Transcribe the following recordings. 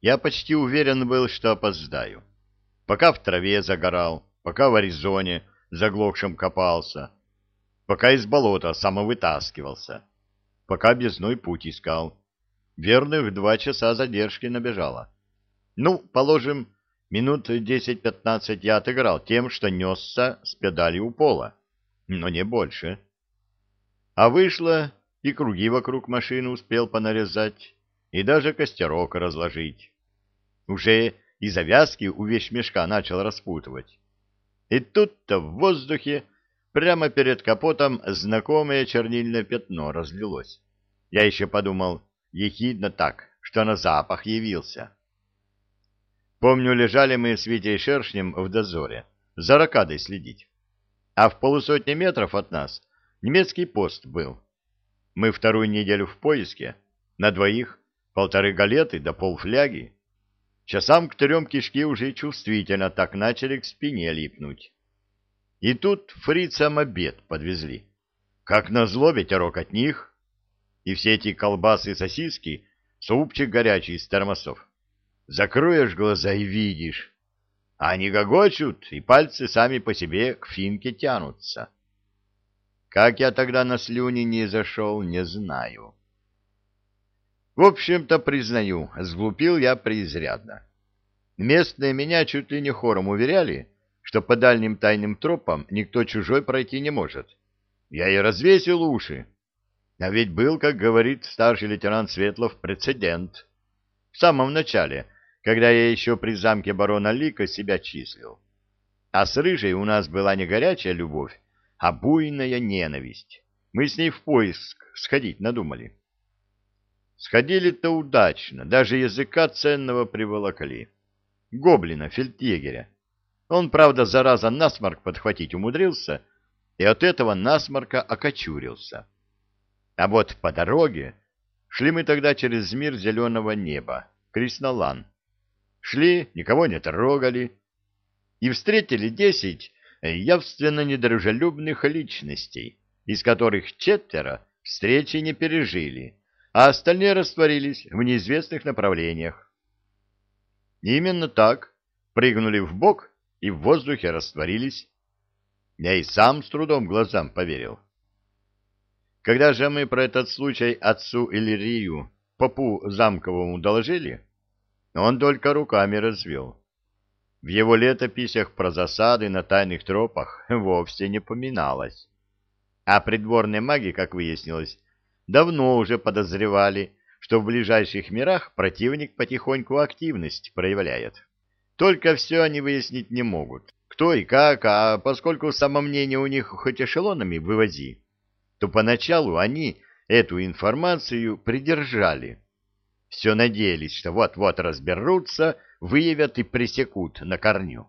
Я почти уверен был, что опоздаю. Пока в траве загорал, пока в Аризоне заглохшим копался, пока из болота самовытаскивался, пока безной путь искал. Верных два часа задержки набежало. Ну, положим, минут десять-пятнадцать я отыграл тем, что несся с педали у пола, но не больше. А вышло, и круги вокруг машины успел понарезать, и даже костерок разложить. Уже и завязки у вещмешка начал распутывать. И тут-то в воздухе прямо перед капотом знакомое чернильное пятно разлилось. Я еще подумал, ехидно так, что на запах явился. Помню, лежали мы с Витей Шершнем в дозоре, за ракадой следить. А в полусотни метров от нас немецкий пост был. Мы вторую неделю в поиске, на двоих, полторы галеты да полфляги. Часам к трем кишки уже чувствительно так начали к спине липнуть. И тут фрицам обед подвезли. Как назло ветерок от них, и все эти колбасы и сосиски, супчик горячий из термосов. Закроешь глаза и видишь. Они гогочут, и пальцы сами по себе к финке тянутся. Как я тогда на слюни не зашел, не знаю. В общем-то, признаю, сглупил я преизрядно. Местные меня чуть ли не хором уверяли, что по дальним тайным тропам никто чужой пройти не может. Я и развесил уши. А ведь был, как говорит старший лейтенант Светлов, прецедент. В самом начале, когда я еще при замке барона Лика себя числил. А с Рыжей у нас была не горячая любовь, а буйная ненависть. Мы с ней в поиск сходить надумали. Сходили-то удачно, даже языка ценного приволокли. Гоблина, фельдъегеря. Он, правда, зараза насморк подхватить умудрился, и от этого насморка окочурился. А вот по дороге шли мы тогда через мир зеленого неба, Криснолан. Шли, никого не трогали, и встретили десять явственно недружелюбных личностей, из которых четверо встречи не пережили, а остальные растворились в неизвестных направлениях. Именно так прыгнули в бок и в воздухе растворились. Я и сам с трудом глазам поверил. Когда же мы про этот случай отцу Иллирию, попу замковому, доложили, он только руками развел. В его летописях про засады на тайных тропах вовсе не поминалось. А придворные маги, как выяснилось, давно уже подозревали, что в ближайших мирах противник потихоньку активность проявляет. Только все они выяснить не могут. Кто и как, а поскольку самомнение у них хоть эшелонами вывози, то поначалу они эту информацию придержали. Все надеялись, что вот-вот разберутся, выявят и пресекут на корню.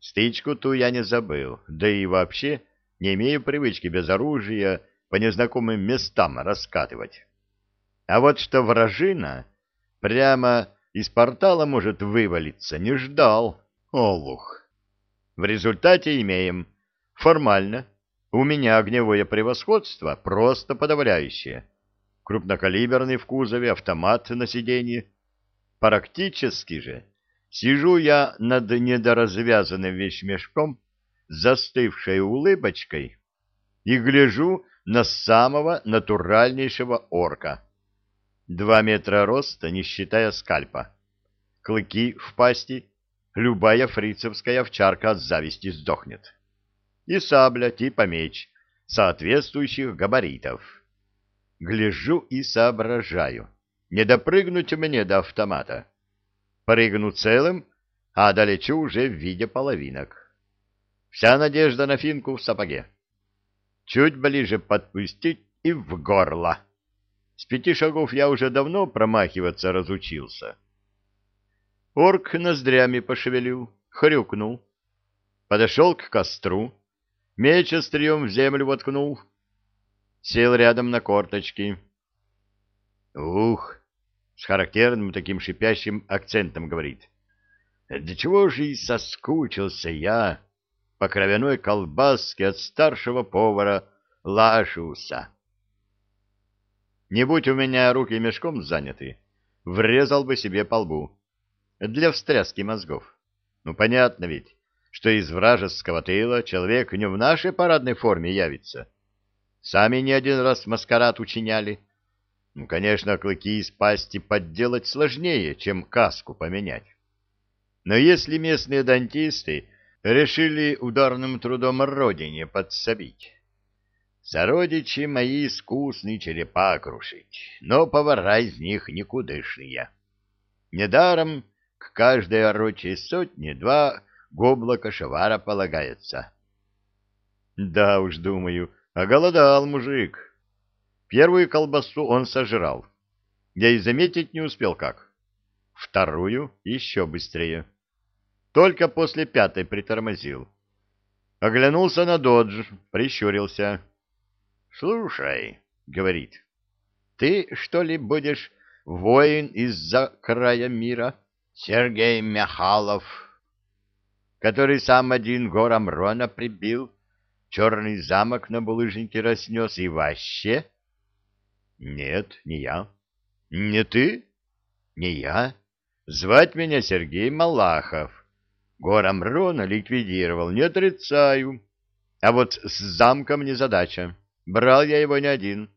Стычку ту я не забыл, да и вообще не имею привычки без оружия по незнакомым местам раскатывать. А вот что вражина прямо из портала может вывалиться, не ждал. Олух. В результате имеем формально у меня огневое превосходство просто подавляющее. Крупнокалиберный в кузове, автомат на сиденье. Практически же сижу я над недоразвязанным вещмешком застывшей улыбочкой и гляжу на самого натуральнейшего орка. Два метра роста, не считая скальпа. Клыки в пасти, любая фрицевская овчарка от зависти сдохнет и сабля типа меч соответствующих габаритов. Гляжу и соображаю. Не допрыгнуть мне до автомата. Прыгну целым, а долечу уже в виде половинок. Вся надежда на финку в сапоге. Чуть ближе подпустить и в горло. С пяти шагов я уже давно промахиваться разучился. Орк ноздрями пошевелил, хрюкнул. Подошел к костру, Меч острием в землю воткнул. Сел рядом на корточки. «Ух!» — с характерным таким шипящим акцентом говорит. «Да чего же и соскучился я по кровяной колбаске от старшего повара Лашуса!» Не будь у меня руки мешком заняты, врезал бы себе по лбу. Для встряски мозгов. Ну, понятно ведь, что из вражеского тыла человек не в нашей парадной форме явится. Сами не один раз маскарад учиняли. Ну, конечно, клыки из пасти подделать сложнее, чем каску поменять. Но если местные дантисты решили ударным трудом родине подсобить, Сородичи мои искусные черепа крушить, но повара из них никудышные. Недаром к каждой орочей сотне два гобла кошевара полагается. Да уж, думаю, оголодал мужик. Первую колбасу он сожрал. Я и заметить не успел как. Вторую еще быстрее. Только после пятой притормозил. Оглянулся на додж, прищурился. — Слушай, — говорит, — ты, что ли, будешь воин из-за края мира? Сергей Михалов, который сам один гором Рона прибил, черный замок на булыжнике разнес и вообще? — Нет, не я. — Не ты? — Не я. Звать меня Сергей Малахов. Гором Рона ликвидировал, не отрицаю. А вот с замком незадача. Брал я его не один.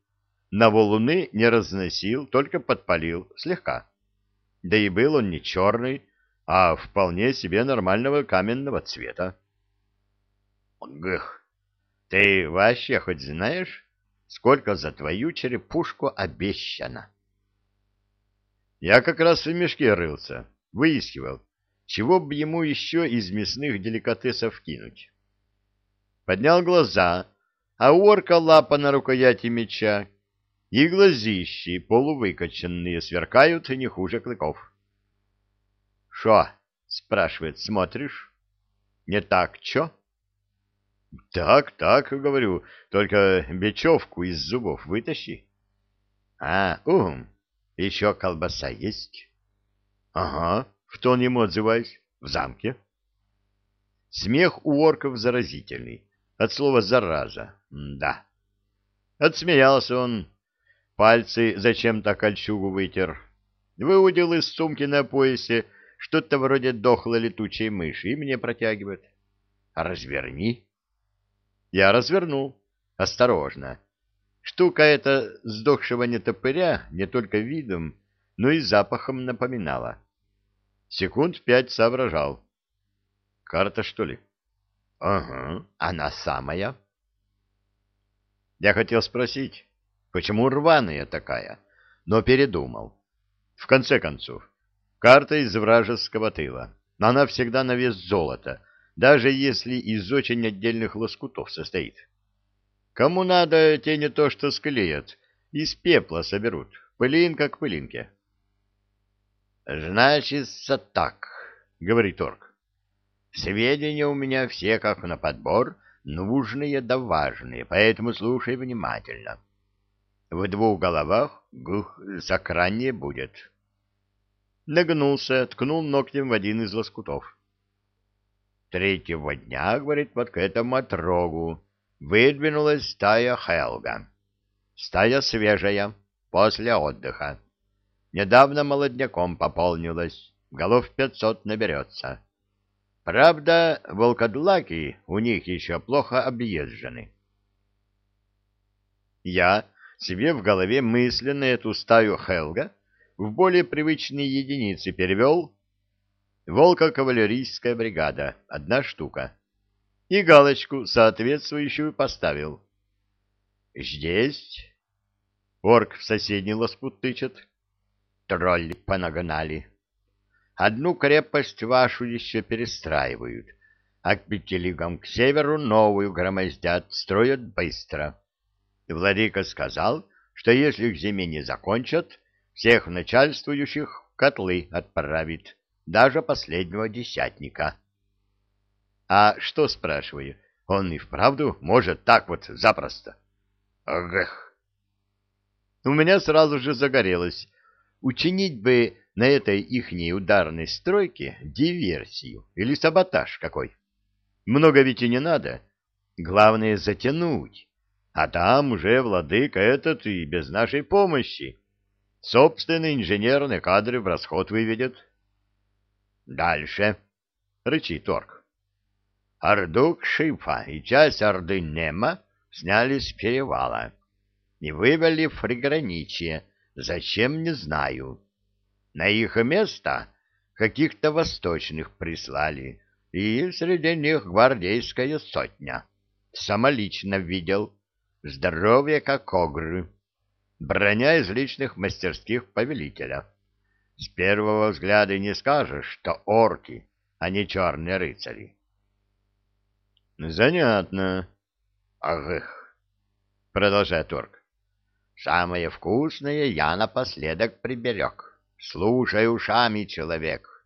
На валуны не разносил, только подпалил, слегка. Да и был он не черный, а вполне себе нормального каменного цвета. Гых, ты вообще хоть знаешь, сколько за твою черепушку обещано? Я как раз в мешке рылся, выискивал, чего бы ему еще из мясных деликатесов кинуть. Поднял глаза а у орка лапа на рукояти меча, и глазищи полувыкоченные сверкают не хуже клыков. — Шо? — спрашивает, — смотришь? — Не так, чё? — Так, так, — говорю, — только бечевку из зубов вытащи. — А, ум, еще колбаса есть? — Ага, в тон ему отзываюсь, в замке. Смех у орков заразительный. От слова «зараза». да. Отсмеялся он. Пальцы зачем-то кольчугу вытер. Выудил из сумки на поясе что-то вроде дохлой летучей мыши и мне протягивает. «Разверни». Я развернул. Осторожно. Штука эта сдохшего нетопыря не только видом, но и запахом напоминала. Секунд пять соображал. «Карта, что ли?» — Ага, она самая. Я хотел спросить, почему рваная такая, но передумал. В конце концов, карта из вражеского тыла. Она всегда на вес золота, даже если из очень отдельных лоскутов состоит. Кому надо, те не то что склеят, из пепла соберут, пылинка к пылинке. — Значит, так, — говорит орк. Сведения у меня все как на подбор, нужные да важные, поэтому слушай внимательно. В двух головах гух сокраннее будет. Нагнулся, ткнул ногтем в один из лоскутов. Третьего дня, говорит, вот к этому отрогу выдвинулась стая Хелга. Стая свежая, после отдыха. Недавно молодняком пополнилась, голов пятьсот наберется. Правда, волкодлаки у них еще плохо объезжены. Я себе в голове мысленно эту стаю Хелга в более привычные единицы перевел. Волко-кавалерийская бригада, одна штука. И галочку соответствующую поставил. Здесь... Орк в соседний лоскут тычет. Тролли понагнали. Одну крепость вашу еще перестраивают, а к пятилигам к северу новую громоздят, строят быстро. Владыка сказал, что если к зиме не закончат, всех начальствующих в котлы отправит, даже последнего десятника. А что, спрашиваю, он и вправду может так вот запросто? Эх! У меня сразу же загорелось. Учинить бы на этой ихней ударной стройке диверсию или саботаж какой. Много ведь и не надо. Главное затянуть. А там уже владыка этот и без нашей помощи. собственные инженерные кадры в расход выведет. Дальше, рычит орк. Ордук Шифа и часть Орды Нема сняли с перевала и вывели в приграничье. Зачем, не знаю. На их место каких-то восточных прислали, и среди них гвардейская сотня. Самолично видел. Здоровье как огры. Броня из личных мастерских повелителя. С первого взгляда не скажешь, что орки, а не черные рыцари. Занятно. Ах, продолжает орк. Самое вкусное я напоследок приберег. Слушай ушами, человек.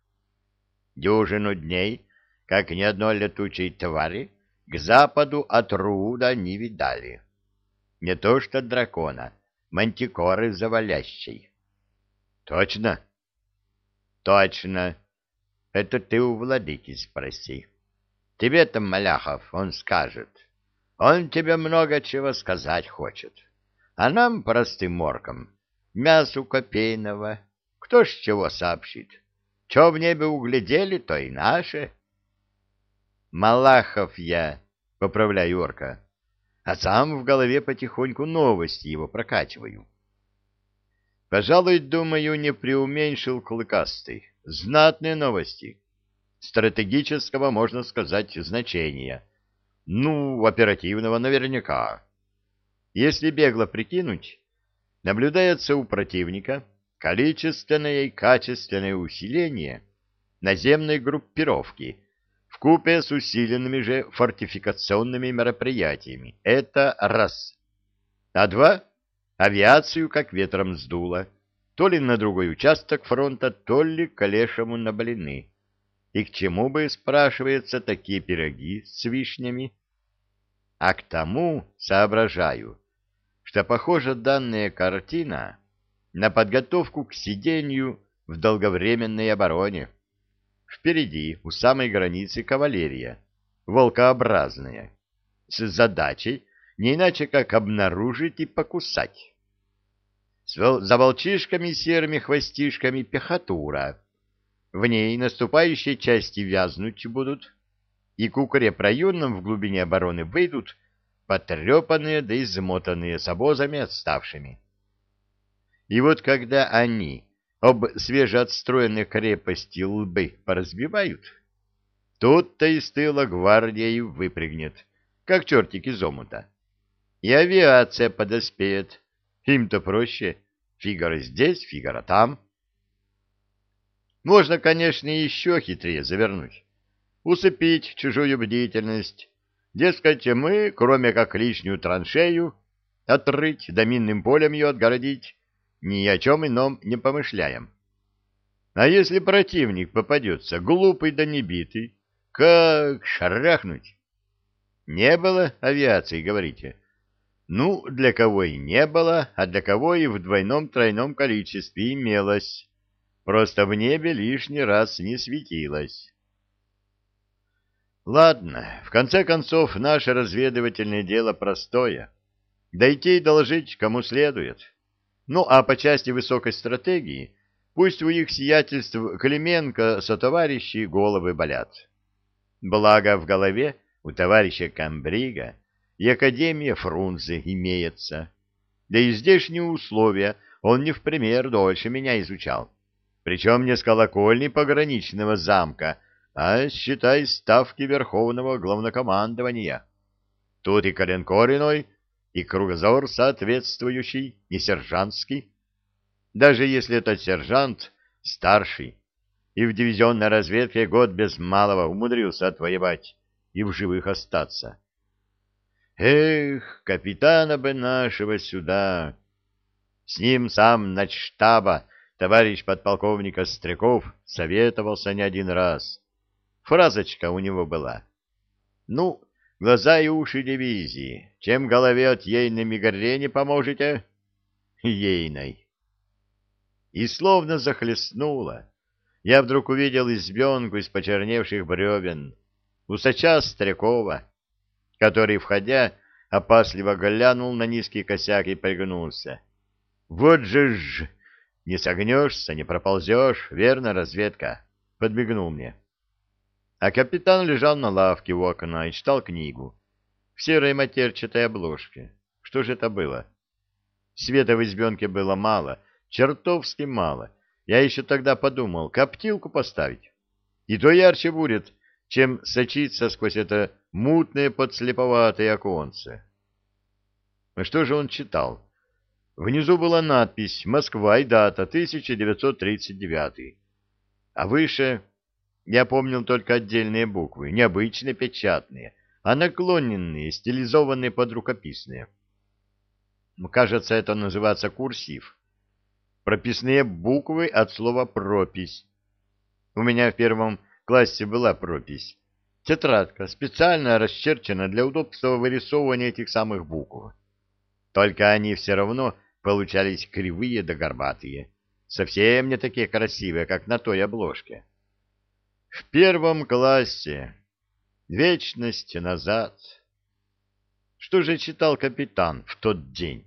Дюжину дней, как ни одной летучей твари, к западу от Руда не видали. Не то что дракона, мантикоры завалящей. Точно? Точно. Это ты у владыки спроси. Тебе-то, Маляхов, он скажет. Он тебе много чего сказать хочет. А нам, простым моркам, мясу копейного, кто ж чего сообщит? Че в небе углядели, то и наше. Малахов я, поправляю орка, а сам в голове потихоньку новости его прокачиваю. Пожалуй, думаю, не преуменьшил Клыкастый. Знатные новости стратегического, можно сказать, значения. Ну, оперативного наверняка. Если бегло прикинуть, наблюдается у противника количественное и качественное усиление наземной группировки в купе с усиленными же фортификационными мероприятиями. Это раз. А два — авиацию как ветром сдуло, то ли на другой участок фронта, то ли к Олешему на блины. И к чему бы, спрашивается, такие пироги с вишнями? А к тому, соображаю, что похожа данная картина на подготовку к сидению в долговременной обороне. Впереди, у самой границы кавалерия, волкообразная, с задачей не иначе как обнаружить и покусать. За волчишками серыми хвостишками пехотура, в ней наступающие части вязнуть будут, и к укрепрайонам в глубине обороны выйдут потрепанные да измотанные с обозами отставшими. И вот когда они об свежеотстроенной крепости лбы поразбивают, тут-то из тыла гвардия и выпрыгнет, как чертик из омута. И авиация подоспеет. Им-то проще. Фигаро здесь, Фигаро там. Можно, конечно, еще хитрее завернуть. Усыпить чужую бдительность. Дескать, мы, кроме как лишнюю траншею, отрыть, да минным полем ее отгородить, ни о чем ином не помышляем. А если противник попадется, глупый да небитый, как шарахнуть? Не было авиации, говорите? Ну, для кого и не было, а для кого и в двойном-тройном количестве имелось. Просто в небе лишний раз не светилось. Ладно, в конце концов, наше разведывательное дело простое. Дойти и доложить кому следует. Ну, а по части высокой стратегии, пусть у их сиятельств Клименко со товарищей головы болят. Благо в голове у товарища Камбрига и Академия Фрунзе имеется. Да и здешние условия он не в пример дольше меня изучал причем не с колокольни пограничного замка, а, считай, ставки Верховного Главнокомандования. Тут и коленкор иной, и кругозор соответствующий, и сержантский. Даже если этот сержант старший, и в дивизионной разведке год без малого умудрился отвоевать и в живых остаться. Эх, капитана бы нашего сюда! С ним сам начштаба товарищ подполковник Остряков советовался не один раз. Фразочка у него была. «Ну, глаза и уши дивизии, чем голове от ейной мигрене поможете?» «Ейной». И словно захлестнуло. Я вдруг увидел избенку из почерневших бревен, усача Острякова, который, входя, опасливо глянул на низкий косяк и пригнулся. «Вот же ж!» Не согнешься, не проползешь, верно, разведка? Подбегнул мне. А капитан лежал на лавке у окна и читал книгу в серой матерчатой обложке. Что же это было? Света в избенке было мало, чертовски мало. Я еще тогда подумал, коптилку поставить. И то ярче будет, чем сочиться сквозь это мутное подслеповатое оконце. А что же он читал? Внизу была надпись «Москва» и дата 1939. А выше я помнил только отдельные буквы, необычные печатные, а наклоненные, стилизованные под рукописные. Кажется, это называется курсив. Прописные буквы от слова «пропись». У меня в первом классе была пропись. Тетрадка, специально расчерчена для удобства вырисовывания этих самых букв. Только они все равно получались кривые да горбатые, совсем не такие красивые, как на той обложке. В первом классе. Вечность назад. Что же читал капитан в тот день?